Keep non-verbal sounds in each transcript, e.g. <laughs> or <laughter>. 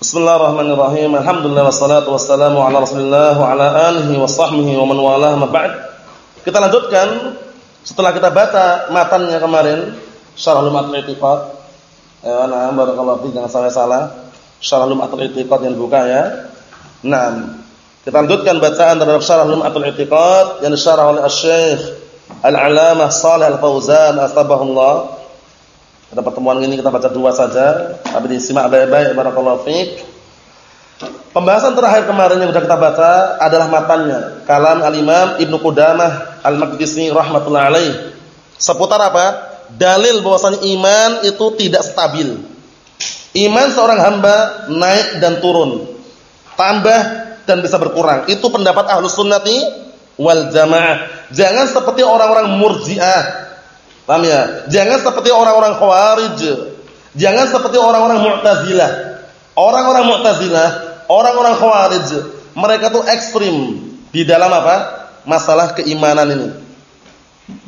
Bismillahirrahmanirrahim. Alhamdulillah wassalatu wassalamu ala Rasulillah wa ala alihi wa wa man walah ma ba'd. Kita lanjutkan setelah kita baca matannya kemarin Syarah Lumatul I'tiqad. Ya, nah, barakallahu fiik jangan sampai salah. Syarah Lumatul I'tiqad yang buka ya. Nah, kita lanjutkan bacaan terhadap Syarah Lumatul I'tiqad yang disyarah oleh Asy-Syaikh Al-Alamah Shalih Al-Fauzan astabahullah. Pada pertemuan ini kita baca dua saja, tapi disimak baik-baik barakallahu fiik. Pembahasan terakhir kemarin yang sudah kita baca adalah matanya kalam al-Imam Ibnu Qudamah Al-Maqdisi rahimatullah alaih. Seputar apa? Dalil bahwasanya iman itu tidak stabil. Iman seorang hamba naik dan turun. Tambah dan bisa berkurang. Itu pendapat Ahlus Sunnati wal Jamaah. Jangan seperti orang-orang Murji'ah Paham ya? Jangan seperti orang-orang Khawarij. Jangan seperti orang-orang Mu'tazilah. Orang-orang Mu'tazilah, orang-orang Khawarij, mereka tuh ekstrim di dalam apa? Masalah keimanan ini.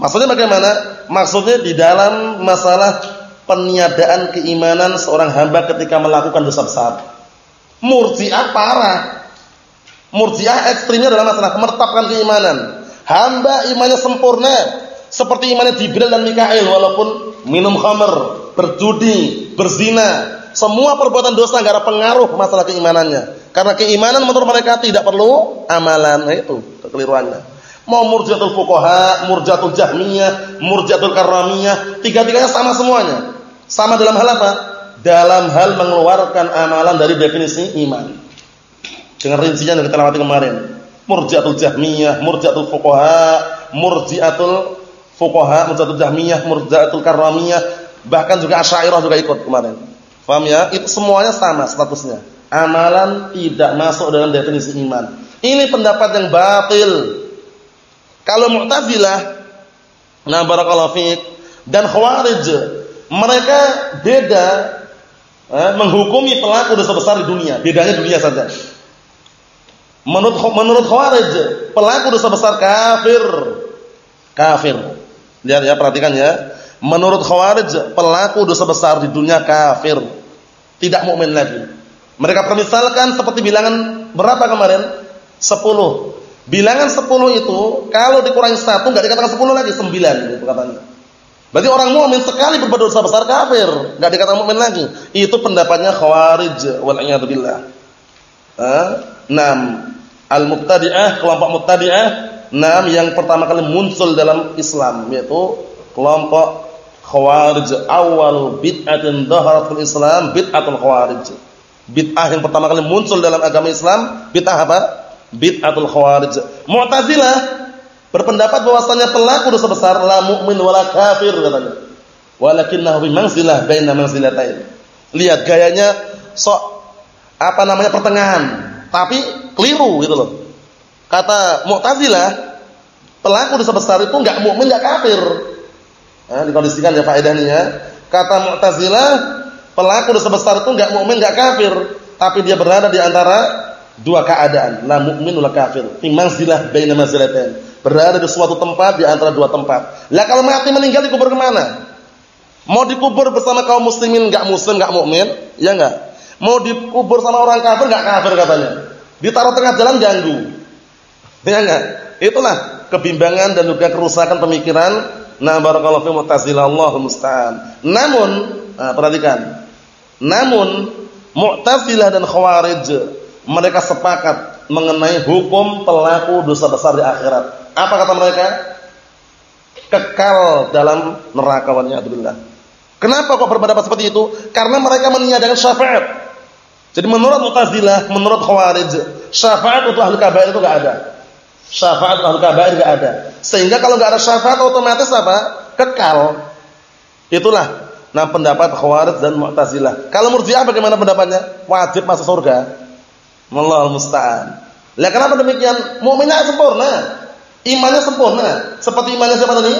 Maksudnya bagaimana? Maksudnya di dalam masalah peniadaan keimanan seorang hamba ketika melakukan dosa besar. Murji'ah parah. Murji'ah ekstrimnya dalam masalah meretapkan keimanan. Hamba imannya sempurna, seperti imannya Jibril dan Mikail walaupun minum khamr, berjudi, berzina, semua perbuatan dosa enggak ada pengaruh masalah keimanannya. Karena keimanan menurut mereka tidak perlu amalan. Nah, itu kekeliruannya. Mau murjatul fuqaha, murjatul jahmiyah, murjatul karamiyah, tiga-tiganya sama semuanya. Sama dalam hal apa? Dalam hal mengeluarkan amalan dari definisi iman. Dengan rincian yang kita lewati kemarin. Murjatul jahmiyah, murjatul fuqaha, murjiatul fuqaha, Murji'atul Jahmiyah, Murji'atul Karramiyah, bahkan juga Asy'ariyah juga ikut kemarin. Paham ya? Itu semuanya sama statusnya. Amalan tidak masuk dalam definisi iman. Ini pendapat yang batil. Kalau Mu'tazilah, nah barakallahu fiik, dan Khawarij, mereka beda eh, menghukumi pelaku dosa besar di dunia. Bedanya dunia saja. Menurut menurut Khawarij, pelaku dosa besar kafir. Kafir. Lihat ya, perhatikan ya. Menurut Khawarij, pelaku dosa besar di dunia kafir. Tidak mukmin lagi. Mereka permisalkan seperti bilangan berapa kemarin? 10. Bilangan 10 itu kalau dikurangi 1 enggak dikatakan 10 lagi, 9 gitu katanya. Berarti orang mukmin sekali berbuat dosa besar kafir, enggak dikatakan mukmin lagi. Itu pendapatnya Khawarij wal a'yadu billah. Eh? 6. Al-Mubtadi'ah, kelompok Mubtadi'ah Nah, yang pertama kali muncul dalam Islam yaitu kelompok Khawarij. Awal bid'atin dhaharat Islam bid'atul Khawarij. Bid'ah yang pertama kali muncul dalam agama Islam, bid'ah apa? Bid'atul Khawarij. Mu'tazilah berpendapat bahwasanya pelaku dosa besar la mukmin wala kafir katanya. Walakinnahu bi manzilah baina manzilatain. Lihat gayanya sok apa namanya pertengahan, tapi keliru gitu loh. Kata Mu'tazilah, pelaku dosa besar itu enggak mukmin, enggak kafir. Nah, dikondisikan ya faedahnya. Ya. Kata Mu'tazilah, pelaku dosa besar itu enggak mukmin, enggak kafir, tapi dia berada di antara dua keadaan, la mukmin wala kafir. Fi manzilah baina manzilatain. Berada di suatu tempat di antara dua tempat. Lah kalau mati meninggal dikubur ke mana? Mau dikubur bersama kaum muslimin enggak muslim, enggak mukmin? Ya enggak? Mau dikubur sama orang kafir enggak kafir katanya. Ditaruh tengah jalan ganggu. Ya enggak? Itulah kebimbangan dan juga kerusakan pemikiran nah barakallahu fi mu'tazilah Allahu musta'an. Namun, nah, perhatikan. Namun Mu'tazilah dan Khawarij mereka sepakat mengenai hukum pelaku dosa besar di akhirat. Apa kata mereka? Kekal dalam neraka wa Kenapa kok berpendapat seperti itu? Karena mereka meniadakan syafaat. Jadi menurut Mu'tazilah, menurut Khawarij, syafaat untuk ahli kabair itu enggak ada. Syafaat ahli kabair enggak ada. Sehingga kalau enggak ada syafaat otomatis apa? Kekal. Itulah nah pendapat Khawarij dan Mu'tazilah. Kalau Murji'ah bagaimana pendapatnya? Wajib masuk surga. Wallahu musta'an. Lah kenapa demikian? Mukminnya sempurna. Imannya sempurna. Seperti imannya siapa tadi?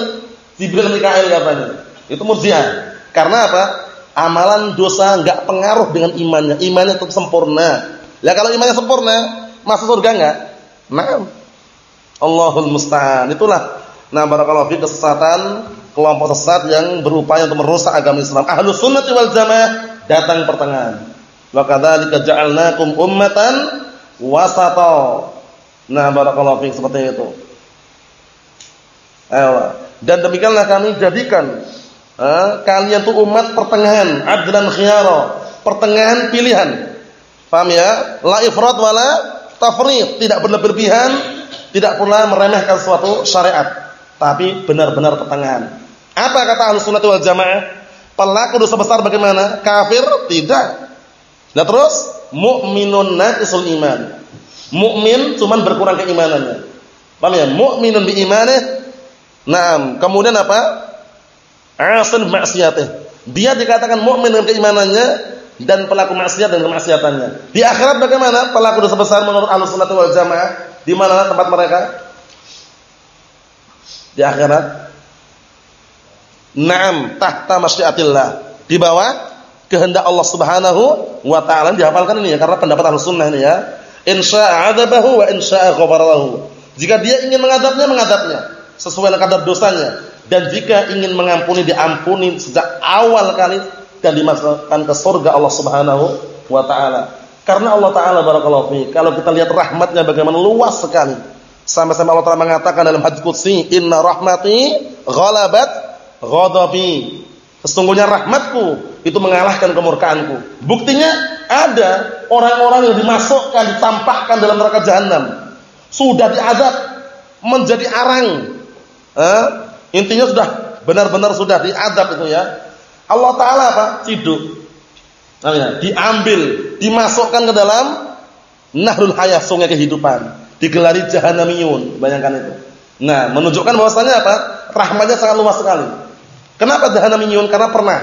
Jibril Mikail katanya. Itu Murji'ah. Karena apa? Amalan dosa enggak pengaruh dengan imannya. Imannya tetap sempurna. Lah kalau imannya sempurna, masuk surga enggak? Nah, Allahul musta'an. Itulah nah barakallahu fi kesesatan kelompok sesat yang berupaya untuk merusak agama Islam. Ahlus sunnah wal jamaah datang pertengahan. Wa kadzalika ja'alnakum ummatan wasata. Nah, barakallahu fiik seperti itu. Ayo. Dan demikianlah kami jadikan eh, kalian tuh umat pertengahan, adlan khiyara, pertengahan pilihan. Paham ya? La ifrat wala tafrid, tidak berlebihan, tidak pula meremehkan suatu syariat, tapi benar-benar pertengahan. Apa kata Ahlus Sunnah wal Jamaah? Pelaku dosa besar bagaimana? Kafir? Tidak. Nah terus mukminun naqisul iman. Mukmin cuman berkurang keimanannya. Paham ya? Mukminun bi imanih Naam, kemudian apa? Asin maksiatih. Dia dikatakan mukmin dengan keimanannya dan pelaku maksiat dengan kemaksiatannya. Di akhirat bagaimana? Pelaku dosa besar menurut Ahlussunnah wal Jamaah, di mana tempat mereka? Di akhirat. Naam, tahta masyiatillah. Di bawah kehendak Allah Subhanahu wa taala dihafalkan ini ya karena pendapat Ahlussunnah ini ya. Insya'a 'adzabahu wa insya'a ghafara Jika dia ingin mengadabnya, mengadabnya sesuai dengan kadar dosanya dan jika ingin mengampuni diampuni sejak awal kali dan dimasukkan ke surga Allah Subhanahu wa taala. Karena Allah taala barakallahu fi, kalau kita lihat rahmatnya bagaimana luas sekali. Sampai-sampai Allah taala mengatakan dalam hadis qudsi, "Inna rahmati ghalabat ghadabi." Sesungguhnya rahmatku itu mengalahkan kemurkaanku. Buktinya ada orang-orang yang dimasukkan, ditampakkan dalam neraka jahanam. Sudah diazab menjadi arang Eh? Intinya sudah benar-benar sudah diadab itu ya. Allah Taala apa? Ciduk. Namanya diambil, dimasukkan ke dalam Nahrul Hayah, sungai kehidupan. Digelari Jahannamiyun, bayangkan itu. Nah, menunjukkan bahwasanya apa? Rahmatnya sangat luas sekali. Kenapa Jahannamiyun? Karena pernah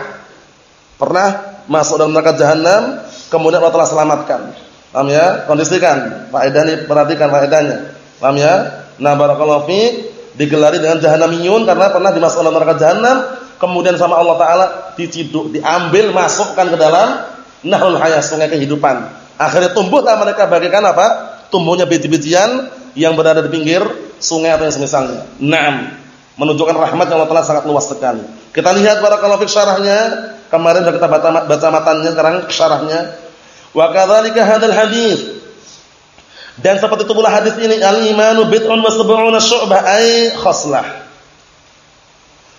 pernah masuk dalam neraka Jahannam, kemudian Allah telah selamatkan. Paham ya? Kondisikan. Faedah ini perhatikan faedahnya. Paham ya? Nah, barakallahu fiik digelari dengan jahanamiyun karena pernah dimasukkan dalam neraka jahanam, kemudian sama Allah taala diciduk, diambil masukkan ke dalam nahrul hayah sungai kehidupan. Akhirnya tumbuhlah mereka bagaikan apa? Tumbuhnya biji-bijian yang berada di pinggir sungai atau yang semisalnya. Naam. Menunjukkan rahmat yang Allah Taala sangat luas sekali. Kita lihat para kalafik syarahnya. Kemarin sudah kita baca, baca matanya, sekarang syarahnya. Wa kadzalika hadzal hadis dan seperti itu pula hadis ini al-imanu bid'un wa sab'una syu'bah ay khoslah.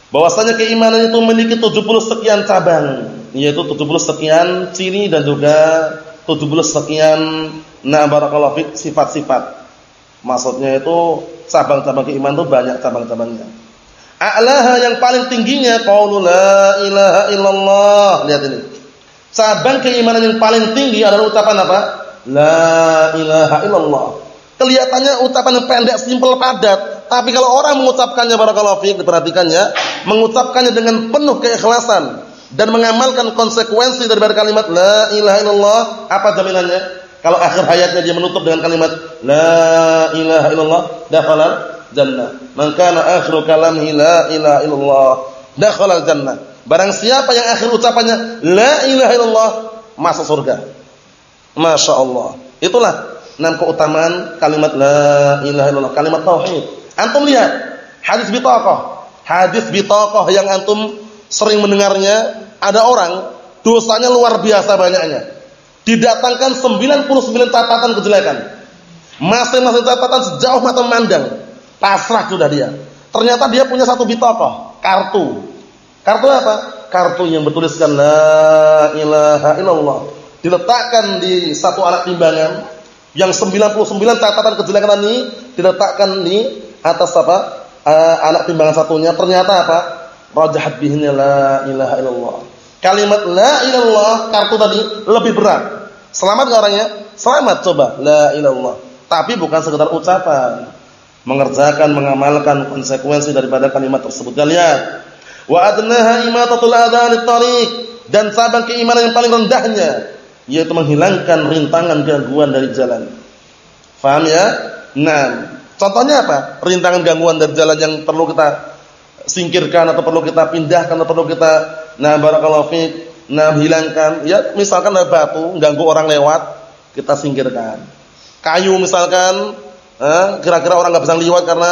Bahwasanya keimanan itu memiliki 70 sekian cabang, yaitu 70 sekian ciri dan juga 70 sekian na barakallahu fik sifat-sifat. Maksudnya itu cabang-cabang keimanan itu banyak cabang-cabangnya. A'laha yang paling tingginya qaulu la ilaha illallah. Lihat ini. Cabang keimanan yang paling tinggi adalah ucapan apa? La ilaha illallah. Kelihatannya ucapan yang pendek, simpel, padat. Tapi kalau orang mengucapkannya barakallahu fiik, diperhatikan ya, mengucapkannya dengan penuh keikhlasan dan mengamalkan konsekuensi daripada kalimat la ilaha illallah, apa jaminannya? Kalau akhir hayatnya dia menutup dengan kalimat la ilaha illallah, dakhala jannah. Man kana akhiru kalamihi la ilaha illallah, dakhala jannah. Barang siapa yang akhir ucapannya la ilaha illallah, masuk surga. Masya Allah. Itulah enam keutamaan kalimat la ilaha illallah, kalimat tauhid. Antum lihat hadis bitaqah. Hadis bitaqah yang antum sering mendengarnya, ada orang dosanya luar biasa banyaknya. Didatangkan 99 catatan kejelekan. Masing-masing catatan sejauh mata memandang. Pasrah sudah dia. Ternyata dia punya satu bitaqah, kartu. Kartu apa? Kartu yang bertuliskan la ilaha illallah diletakkan di satu anak timbangan yang 99 catatan kejelekan ini diletakkan di atas apa? Uh, anak timbangan satunya ternyata apa? Rajahat bihinna la ilaha illallah. Kalimat la ilallah kartu tadi lebih berat. Selamat enggak orangnya? Selamat coba la ilallah. Tapi bukan sekedar ucapan. Mengerjakan, mengamalkan konsekuensi daripada kalimat tersebut. Kita lihat. Wa adnaha imatatul adhan tariq dan cabang keimanan yang paling rendahnya yaitu menghilangkan rintangan gangguan dari jalan. Faham ya? Nah, contohnya apa? Rintangan gangguan dari jalan yang perlu kita singkirkan atau perlu kita pindahkan atau perlu kita nah barakallahu fiik, nah hilangkan. Ya, misalkan ada batu ganggu orang lewat, kita singkirkan. Kayu misalkan, eh, kira-kira orang nggak bisa lewat karena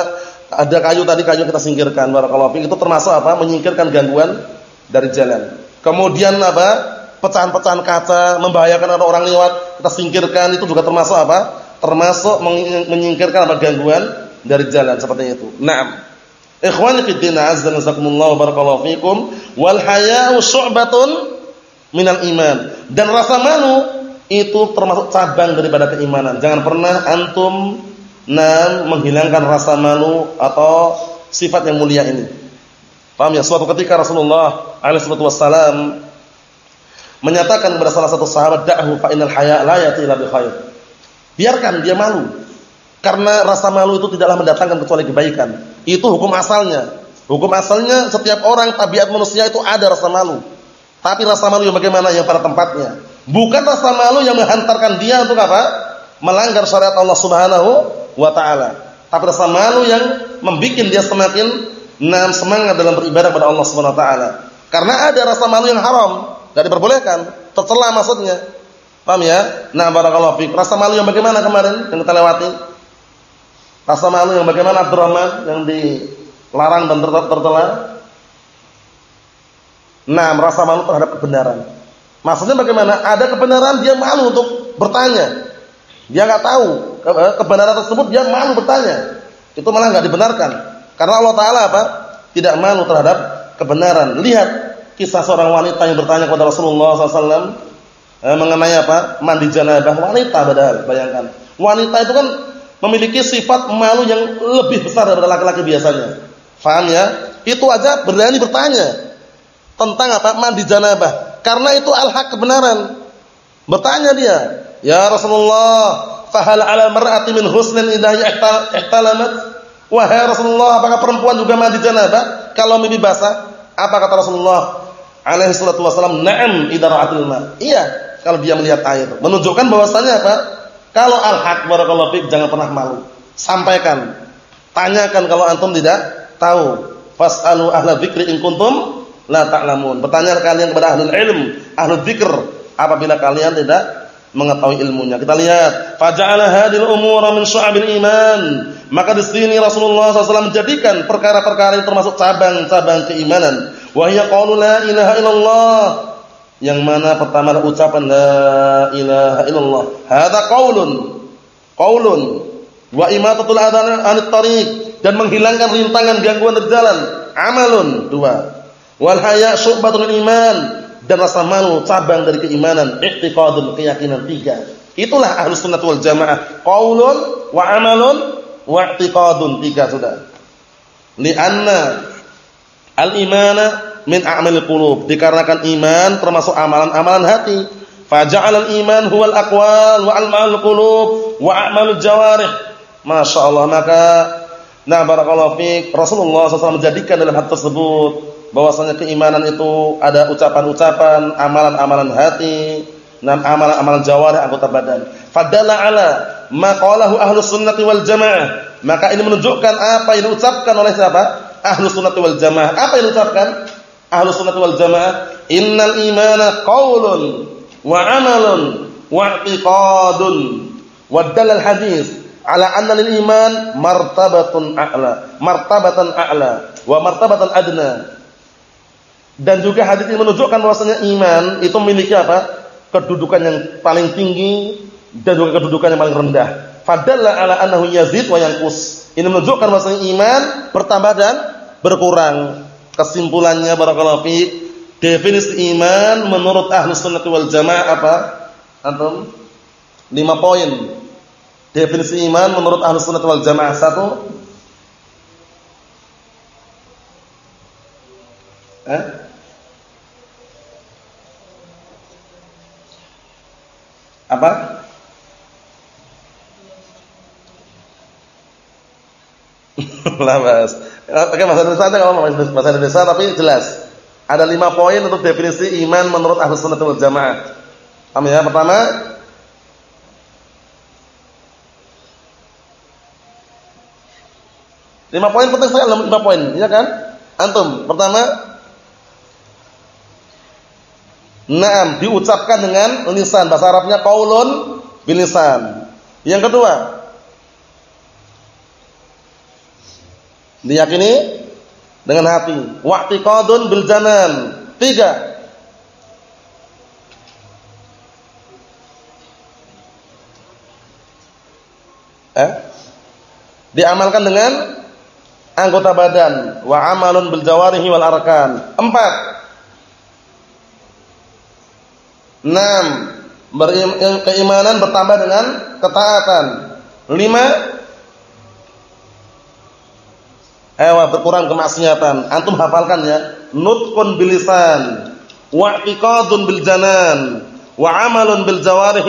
ada kayu tadi kayu kita singkirkan barakallahu fiik. Itu termasuk apa? Menyingkirkan gangguan dari jalan. Kemudian apa? pecahan-pecahan kaca, membahayakan orang lewat, kita singkirkan itu juga termasuk apa? Termasuk menyingkirkan apa gangguan dari jalan seperti itu. Naam. Ikhwani fi din azza wa jazakumullah barakallahu fikum wal haya'u syu'batun minal iman. Dan rasa malu itu termasuk cabang daripada keimanan. Jangan pernah antum nah menghilangkan rasa malu atau sifat yang mulia ini. Paham ya? Suatu ketika Rasulullah alaihi wasallam menyatakan kepada salah satu sahabat, "Da'hu fa innal haya la yati illa bi khair." Biarkan dia malu. Karena rasa malu itu tidaklah mendatangkan kecuali kebaikan. Itu hukum asalnya. Hukum asalnya setiap orang tabiat manusia itu ada rasa malu. Tapi rasa malu yang bagaimana yang pada tempatnya. Bukan rasa malu yang menghantarkan dia untuk apa? Melanggar syariat Allah Subhanahu wa taala. Tapi rasa malu yang membuat dia semakin nam semangat dalam beribadah kepada Allah Subhanahu wa taala. Karena ada rasa malu yang haram, tidak diperbolehkan, tercela maksudnya. Paham ya? Nah, barakallahu fiik. Rasa malu yang bagaimana kemarin yang kita lewati? Rasa malu yang bagaimana Abdurrahman yang dilarang dan tercela? Nah, merasa malu terhadap kebenaran. Maksudnya bagaimana? Ada kebenaran dia malu untuk bertanya. Dia nggak tahu eh, kebenaran tersebut dia malu bertanya. Itu malah nggak dibenarkan. Karena Allah Taala apa? Tidak malu terhadap kebenaran. Lihat kisah seorang wanita yang bertanya kepada Rasulullah SAW eh, mengenai apa? Mandi janabah wanita padahal. Bayangkan. Wanita itu kan memiliki sifat malu yang lebih besar daripada laki-laki biasanya. Faham ya? Itu aja berani bertanya tentang apa? Mandi janabah. Karena itu al-haq kebenaran. Bertanya dia, "Ya Rasulullah, fahal 'ala mar'ati min husnin idza ihtalamat?" Wahai Rasulullah, apakah perempuan juga mandi janabah kalau mimpi basah? Apa kata Rasulullah alaihi salatu wasallam? "Na'am idza ra'atil ma." Iya, kalau dia melihat air. Menunjukkan bahwasanya apa? Kalau al-haq barakallahu fik jangan pernah malu. Sampaikan. Tanyakan kalau antum tidak tahu. Fas'alu ahla dzikri in kuntum la ta'lamun. Bertanya kalian kepada ahli ilm, ahli dzikr apabila kalian tidak mengetahui ilmunya. Kita lihat, faja'ala hadil umura min syu'abil iman. Maka di sini Rasulullah SAW menjadikan perkara-perkara yang termasuk cabang-cabang keimanan. Wa hiya qaulu la ilaha illallah. Yang mana pertama adalah ucapan la ilaha illallah. Hadza qaulun. Qaulun wa imatatul adhan anit tariq dan menghilangkan rintangan gangguan di jalan. Amalun dua. Wal haya syu'batun iman dan rasa malu cabang dari keimanan, i'tiqadun keyakinan tiga. Itulah ahlus sunnah wal jamaah. Qaulun wa amalun wa i'tiqadun tiga sudah. Lianna al-imana min a'malil qulub. Dikarenakan iman termasuk amalan-amalan hati. Faja'al al-iman huwal aqwal wa al-ma'al qulub wa a'malul jawarih. Masya Allah maka Nah barakallahu fiik Rasulullah SAW menjadikan dalam hal tersebut bahwasanya keimanan itu ada ucapan-ucapan, amalan-amalan hati, dan amalan-amalan jawarih anggota badan. Fadalla ala ma qalahu ahlus sunnati wal jamaah. Maka ini menunjukkan apa yang diucapkan oleh siapa? Ahlus sunnati wal jamaah. Apa yang diucapkan? Ahlus sunnati wal jamaah, innal imana qaulun wa amalun wa i'tiqadun. Wa dalal hadis ala anna lil iman martabatun a'la, martabatan a'la wa martabatan adna. Dan juga hadis ini menunjukkan bahwasanya iman itu memiliki apa? Kedudukan yang paling tinggi dan juga kedudukan yang paling rendah. Fadalla ala annahu yazid wa yanqus. Ini menunjukkan bahwasanya iman bertambah dan berkurang. Kesimpulannya barakallahu fi definisi iman menurut Ahlus Sunnah wal Jamaah apa? Antum? 5 poin. Definisi iman menurut Ahlus Sunnah wal Jamaah. Satu. Eh? apa? <laughs> Lah Mas. Oke bahasa Indonesia aja kalau bahasa Indonesia tapi jelas. Ada lima poin untuk definisi iman menurut Ahlus Sunnah wal Jamaah. Paham ya? Pertama, lima poin penting saya lima poin, ya kan? Antum, pertama Naam diucapkan dengan lisan bahasa Arabnya qaulun bilisan. Yang kedua Diyakini dengan hati. Wa'tiqadun bil zaman Tiga. Eh? Diamalkan dengan anggota badan wa amalun bil jawarihi wal arkan. Empat. Enam. Beriman, keimanan bertambah dengan ketaatan. Lima Ewa berkurang kemaksiatan. Antum hafalkan ya. Nutqun bilisan, wa i'tiqadun bil janan, wa amalun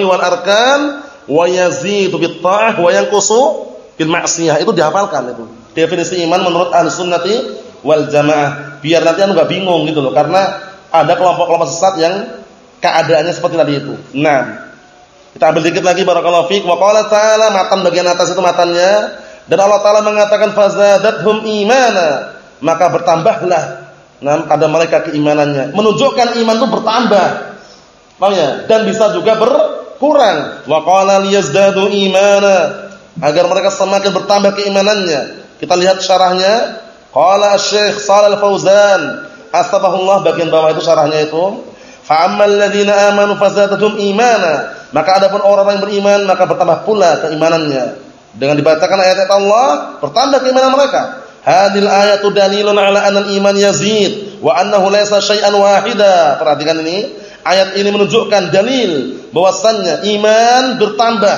wal arkan, wa yazidu bit ta'ah wa yanqusu bil. Itu dihafalkan itu. Definisi iman menurut Ahlussunnati wal Jamaah. Biar nanti anu enggak bingung gitu loh karena ada kelompok-kelompok sesat yang keadaannya seperti tadi itu. Nah, kita ambil dikit lagi barakallahu fiik wa qala ta'ala matan bagian atas itu matannya dan Allah taala mengatakan fazadathum imana. Maka bertambahlah nah pada mereka keimanannya. Menunjukkan iman itu bertambah. Paham ya? Dan bisa juga berkurang. Wa qala liyazdadu imana. Agar mereka semakin bertambah keimanannya. Kita lihat syarahnya. Qala asy-syekh Shalal Fauzan asbahullah bagian bawah itu syarahnya itu. Fa ammal ladzina amanu fazadathum imana. Maka adapun orang yang beriman maka bertambah pula keimanannya. Dengan dibacakan ayat-ayat Allah, bertambah keimanan mereka. Hadil ayatu dalilun ala anal iman yazid wa annahu laysa syai'an wahida. Perhatikan ini, ayat ini menunjukkan dalil bahwasannya iman bertambah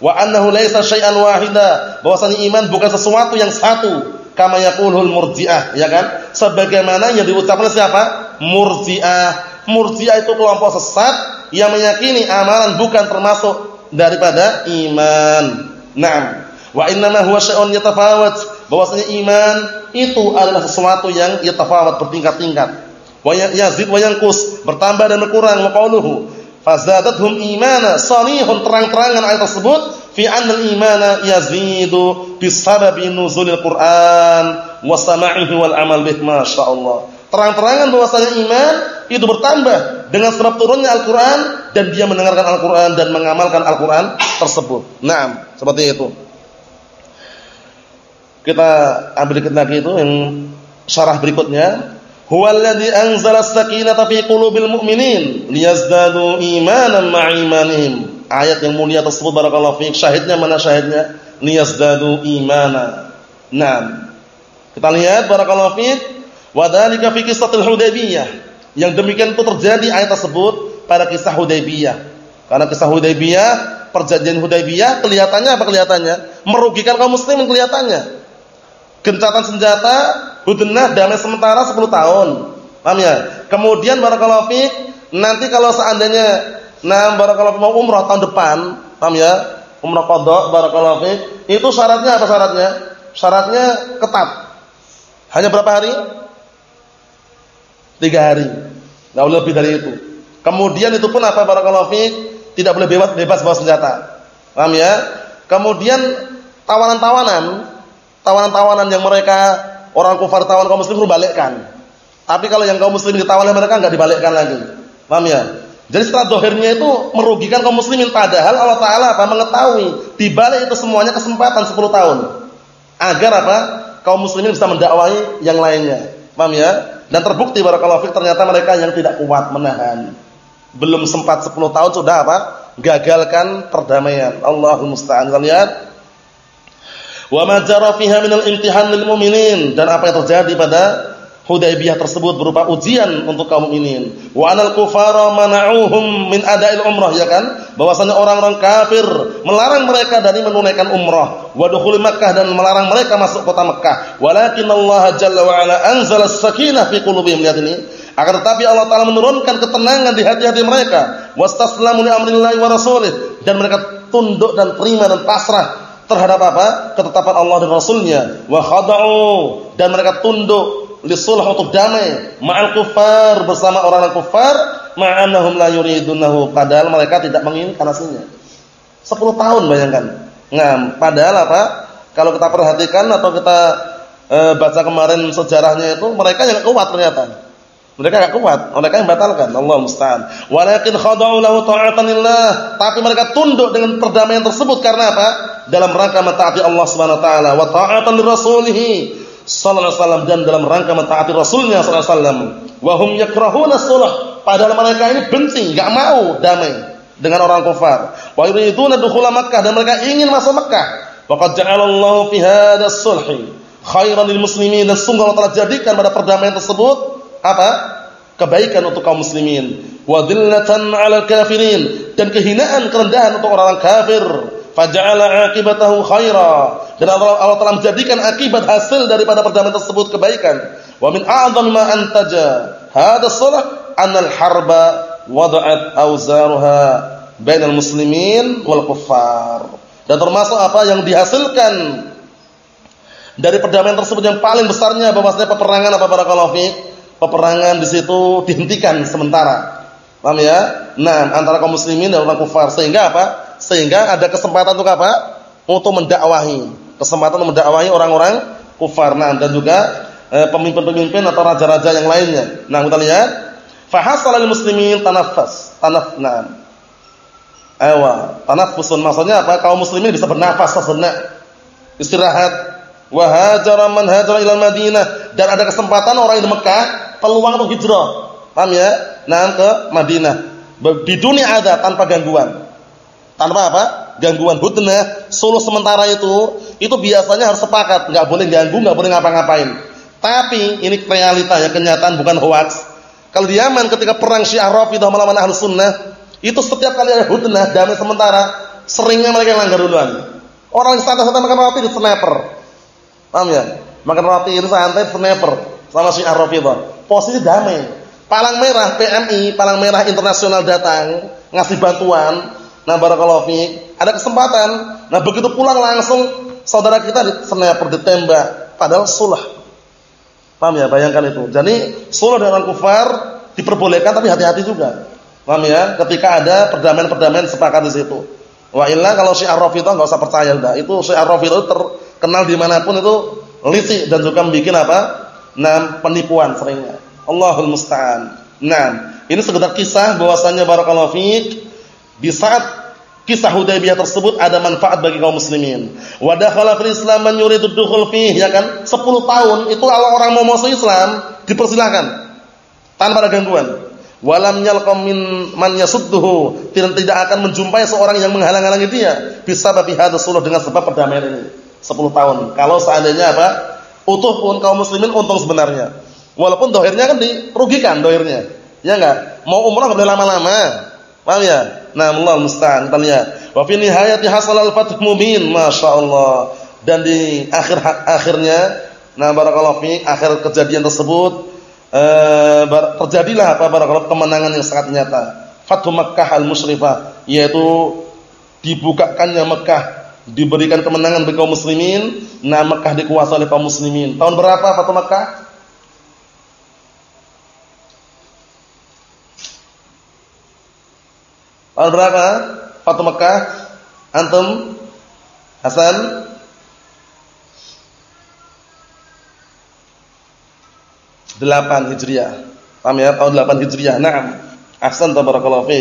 wa annahu laysa syai'an wahida. Bahwasannya iman bukan sesuatu yang satu. Kama yaqulul murji'ah, ya kan? Sebagaimana yang diucapkan siapa? Murji'ah. Murji'ah itu kelompok sesat yang meyakini amalan bukan termasuk daripada iman. Naam. Wa innama huwa syai'un yatafawat. Bahwasanya iman itu adalah sesuatu yang yatafawat bertingkat-tingkat. Wa ya-, yazid wa yanqus, bertambah dan berkurang wa fazadathum imana salihun terang-terangan ayat tersebut fi anna al-imana yazidu bisababi nuzulil Qur'an wa sama'ihi wal amal bih masyaallah terang-terangan bahwasanya iman itu bertambah dengan sebab turunnya Al-Qur'an dan dia mendengarkan Al-Qur'an dan mengamalkan Al-Qur'an tersebut. Naam, seperti itu. Kita ambil dikit lagi itu yang syarah berikutnya. Huwallazi anzala as-sakinata fi qulubil mu'minin liyazdadu imanan ma'imanihim. Ayat yang mulia tersebut barakallahu fiik. Syahidnya mana syahidnya? Liyazdadu imana. Naam. Kita lihat barakallahu fiik Wadhalika fi kisahil Hudaybiyah. Yang demikian itu terjadi ayat tersebut pada kisah Hudaybiyah. Karena kisah Hudaybiyah, perjanjian Hudaybiyah kelihatannya apa kelihatannya? Merugikan kaum muslimin kelihatannya. Gencatan senjata, hudnah damai sementara 10 tahun. Paham ya? Kemudian barakallahu fiik, nanti kalau seandainya nah barakallahu mau umrah tahun depan, paham ya? Umrah qadha barakallahu fiik, itu syaratnya apa syaratnya? Syaratnya ketat. Hanya berapa hari? Tiga hari. Nggak boleh lebih dari itu. Kemudian itu pun apa barakallahu fiik, tidak boleh bebas bebas bawa senjata. Paham ya? Kemudian tawanan-tawanan, tawanan-tawanan yang mereka orang kufar tawan kaum muslim balikkan. Tapi kalau yang kaum muslim ditawan mereka enggak dibalikkan lagi. Paham ya? Jadi setelah dohirnya itu merugikan kaum muslimin padahal Allah Taala apa mengetahui di balik itu semuanya kesempatan 10 tahun agar apa kaum muslimin bisa mendakwai yang lainnya. Paham ya? Dan terbukti barakallahu fik ternyata mereka yang tidak kuat menahan. Belum sempat 10 tahun sudah apa? Gagalkan perdamaian. Allahul musta'an. Lihat. Wa ma jara fiha minal imtihan lil mu'minin dan apa yang terjadi pada Hudaybiyah tersebut berupa ujian untuk kaum mukminin. Wa anal kufara mana'uhum min ada'il umrah ya kan? Bahwasanya orang-orang kafir melarang mereka dari menunaikan umrah, wa dukhul Makkah dan melarang mereka masuk kota Makkah. Walakin Allah jalla wa ala anzala as-sakinah fi qulubihim lihat ini. Akan tetapi Allah Taala menurunkan ketenangan di hati-hati mereka. Wastaslamu li amrillahi wa rasulih dan mereka tunduk dan terima dan pasrah terhadap apa? ketetapan Allah dan Rasulnya. Wa khada'u dan mereka tunduk lisulh untuk damai ma'al kufar bersama orang orang kufar ma'annahum la yuridunahu padahal mereka tidak menginginkan aslinya 10 tahun bayangkan. Nah padahal apa? Kalau kita perhatikan atau kita e, baca kemarin sejarahnya itu mereka yang kuat ternyata. Mereka enggak kuat mereka yang batalkan. Allah musta'an. Walakin khada'u lahu ta'atan lillah. Tapi mereka tunduk dengan perdamaian tersebut karena apa? Dalam rangka mentaati Allah Subhanahu wa taala. Wa ta'atan sallallahu alaihi wasallam dan dalam rangka mentaati Rasulnya sallallahu alaihi wasallam. Wa yakrahuna. Padahal mereka ini benci, enggak mau damai dengan orang kafir. Wa yuriduna dukhula Makkah dan mereka ingin masuk Makkah. Waqad ja'alallahu fi hadzal sulhi khairan lil muslimin dan sungguh Allah telah jadikan pada perdamaian tersebut apa? Kebaikan untuk kaum muslimin. Wa dhillatan 'alal kafirin dan kehinaan kerendahan untuk orang-orang kafir. Faja'ala 'aqibatahu khaira. Dan Allah, Allah telah menjadikan akibat hasil daripada perdamaian tersebut kebaikan. Wa min ma antaja hadha salah anna al-harba wada'at awzaruha bainal muslimin wal kuffar. Dan termasuk apa yang dihasilkan dari perdamaian tersebut yang paling besarnya bahwasanya peperangan apa para fiik? Peperangan di situ dihentikan sementara. Paham ya? Nah, antara kaum muslimin dan orang kufar sehingga apa? Sehingga ada kesempatan untuk apa? Untuk mendakwahi. Kesempatan untuk mendakwahi orang-orang kufar. Nah, dan juga eh, pemimpin-pemimpin atau raja-raja yang lainnya. Nah, kita lihat, fahasalal muslimin tanaffas. Tanaf, nah, Ewa, tanaffusun maksudnya apa? Kaum muslimin bisa bernafas sejenak. Istirahat. Wa hajara man hajara ila Madinah dan ada kesempatan orang di Mekah peluang untuk hijrah. Paham ya? Nah, ke Madinah. Di dunia ada tanpa gangguan. Tanpa apa? Gangguan hudnah, suluh sementara itu itu biasanya harus sepakat, enggak boleh ganggu, enggak boleh ngapa-ngapain. Tapi ini realita ya, kenyataan bukan hoax. Kalau di Yaman ketika perang Syiah Rafidhah melawan Ahlus Sunnah, itu setiap kali ada hudnah damai sementara, seringnya mereka yang langgar duluan. Orang yang santai-santai makan roti di sniper. Paham ya? Makan roti itu santai sniper sama si Arafidhah. Posisi damai. Palang merah PMI, palang merah internasional datang ngasih bantuan. Nah, barakallahu fiik. Ada kesempatan. Nah, begitu pulang langsung saudara kita sniper ditembak padahal sulh. Paham ya? Bayangkan itu. Jadi, sulh dengan kufar diperbolehkan tapi hati-hati juga. Paham ya? Ketika ada perdamaian-perdamaian sepakat di situ. Wa illa kalau Syiah Rafidhah enggak usah percaya udah. Itu Syiah Rafidhah terkenal di mana pun itu licik dan juga bikin apa? Nah, penipuan seringnya. Allahul musta'an. Nah, ini sekedar kisah bahwasanya barakallahu fiik di saat kisah Hudaybiyah tersebut ada manfaat bagi kaum muslimin. Wa dakhala fil Islam man yuridu dukhul fihi ya kan? 10 tahun itu kalau orang mau masuk Islam dipersilakan tanpa ada gangguan. Walam yalqam min man yasudduhu tidak akan menjumpai seorang yang menghalang-halangi dia. Bisa babi hadzal sulh dengan sebab perdamaian ini. 10 tahun. Kalau seandainya apa? Utuh pun kaum muslimin untung sebenarnya. Walaupun dohirnya kan dirugikan dohirnya. Ya enggak mau umrah boleh lama-lama paham ya nah Allah musta'an kita lihat wa fi nihayati hasal al-fath mubin masyaallah dan di akhir akhirnya nah barakallahu fi akhir kejadian tersebut eh, terjadilah apa barakallahu kemenangan yang sangat nyata. Fathu Makkah al-musyrifah yaitu dibukakannya Mekah, diberikan kemenangan bagi kaum muslimin, nah Mekah dikuasai oleh kaum muslimin. Tahun berapa Fathu Makkah? Tahun berapa? Fathu Makkah? Antum? Hasan? 8 Hijriah. Paham ya? Tahun 8 Hijriah. Naam. Ahsan tabarakallahu fi.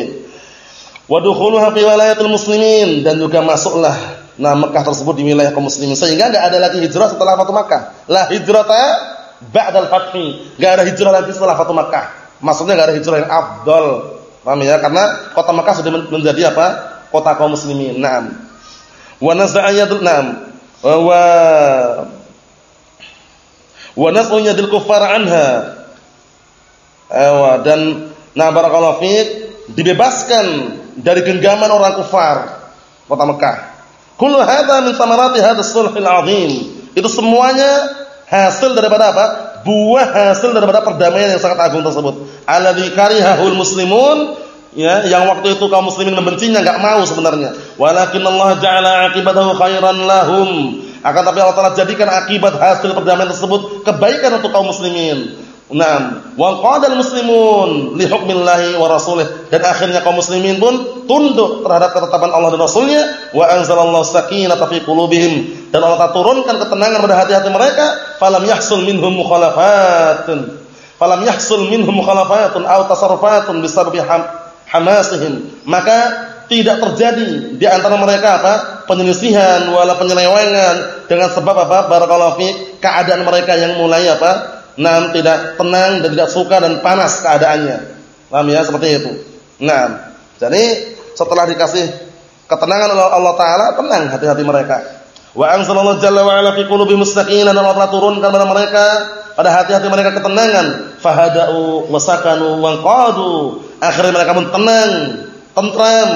Wa dukhuluha fi muslimin dan juga masuklah nah Mekah tersebut di wilayah kaum muslimin sehingga enggak ada lagi hijrah setelah Fatu Makkah. La hijrata ba'dal fathi. Enggak ada hijrah lagi setelah Fatu Makkah. Maksudnya enggak ada hijrah yang afdal. Paham ya? Karena kota Makkah sudah menjadi apa? Kota kaum muslimin. Naam. Wa naza'ayatul naam. Wa wa nas'u yadil kuffar anha. Ewa, dan nah barakallahu fiik dibebaskan dari genggaman orang kufar kota Mekah. Kullu hadza min samarati hadzal sulhil azim. Itu semuanya hasil daripada apa? Buah hasil daripada perdamaian yang sangat agung tersebut. Alladzi karihahul muslimun ya yang waktu itu kaum muslimin membencinya enggak mau sebenarnya. Walakin Allah ja'ala aqibatahu khairan lahum. Akan tapi Allah Taala jadikan akibat hasil perdamaian tersebut kebaikan untuk kaum muslimin. Naam, wa qadal muslimun li hukmillahi wa rasulih. Dan akhirnya kaum muslimin pun tunduk terhadap ketetapan Allah dan Rasulnya. Wa anzalallahu sakinata fi qulubihim. Dan Allah turunkan ketenangan pada hati-hati mereka. Falam yahsul minhum mukhalafatun. Falam yahsul minhum mukhalafatun aw tasarrufatun bisababi hamasihim. Maka tidak terjadi di antara mereka apa? penyelisihan wala penyelewengan dengan sebab apa? barakallahu fi keadaan mereka yang mulai apa? Nah, tidak tenang dan tidak suka dan panas keadaannya. Paham ya? Seperti itu. Nah, jadi setelah dikasih ketenangan oleh Allah taala, tenang hati-hati mereka. Wa anzalallahu jalla wa ala fi qulubi dan Allah turunkan kepada mereka pada hati-hati mereka ketenangan. Fahada'u wa sakanu wa qadu. Akhirnya mereka pun tenang, tentram,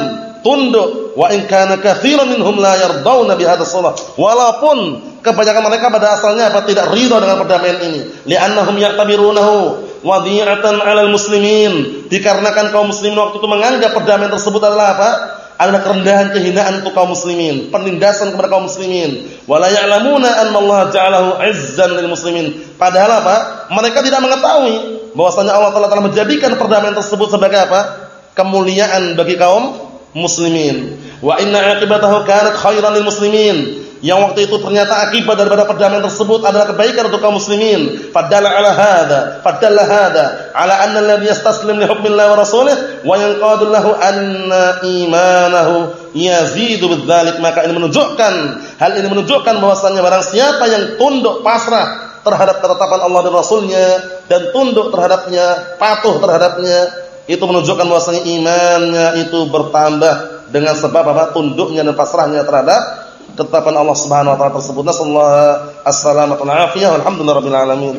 tunduk. Wa in kana katsiran minhum la yardawna bi hadzal. Walaupun kebanyakan mereka pada asalnya apa tidak ridha dengan perdamaian ini. Li'annahum ya'tabirunahu wadhi'atan 'alal muslimin. Dikarenakan kaum muslimin waktu itu menganggap perdamaian tersebut adalah apa? adalah kerendahan kehinaan untuk kaum muslimin, penindasan kepada kaum muslimin. Wala ya'lamuna anna Allah ja'alahu 'izzan lil muslimin. Padahal apa? Mereka tidak mengetahui bahwasanya Allah Taala telah menjadikan perdamaian tersebut sebagai apa? kemuliaan bagi kaum muslimin. Wa inna 'aqibatahu kanat khairan lil muslimin yang waktu itu ternyata akibat daripada perdamaian tersebut adalah kebaikan untuk kaum muslimin. Fadalla ala hada, fadalla hada ala anna alladhi yastaslim li hukmillahi wa rasulih wa yanqadu lahu anna imanahu yazidu bidzalik. Maka ini menunjukkan, hal ini menunjukkan bahwasannya barang siapa yang tunduk pasrah terhadap ketetapan Allah dan Rasulnya dan tunduk terhadapnya, patuh terhadapnya, itu menunjukkan bahwasanya imannya itu bertambah dengan sebab apa? tunduknya dan pasrahnya terhadap ketetapan Allah Subhanahu wa taala tersebut. Nasallahu wal afiyah. Alhamdulillahirabbil alamin.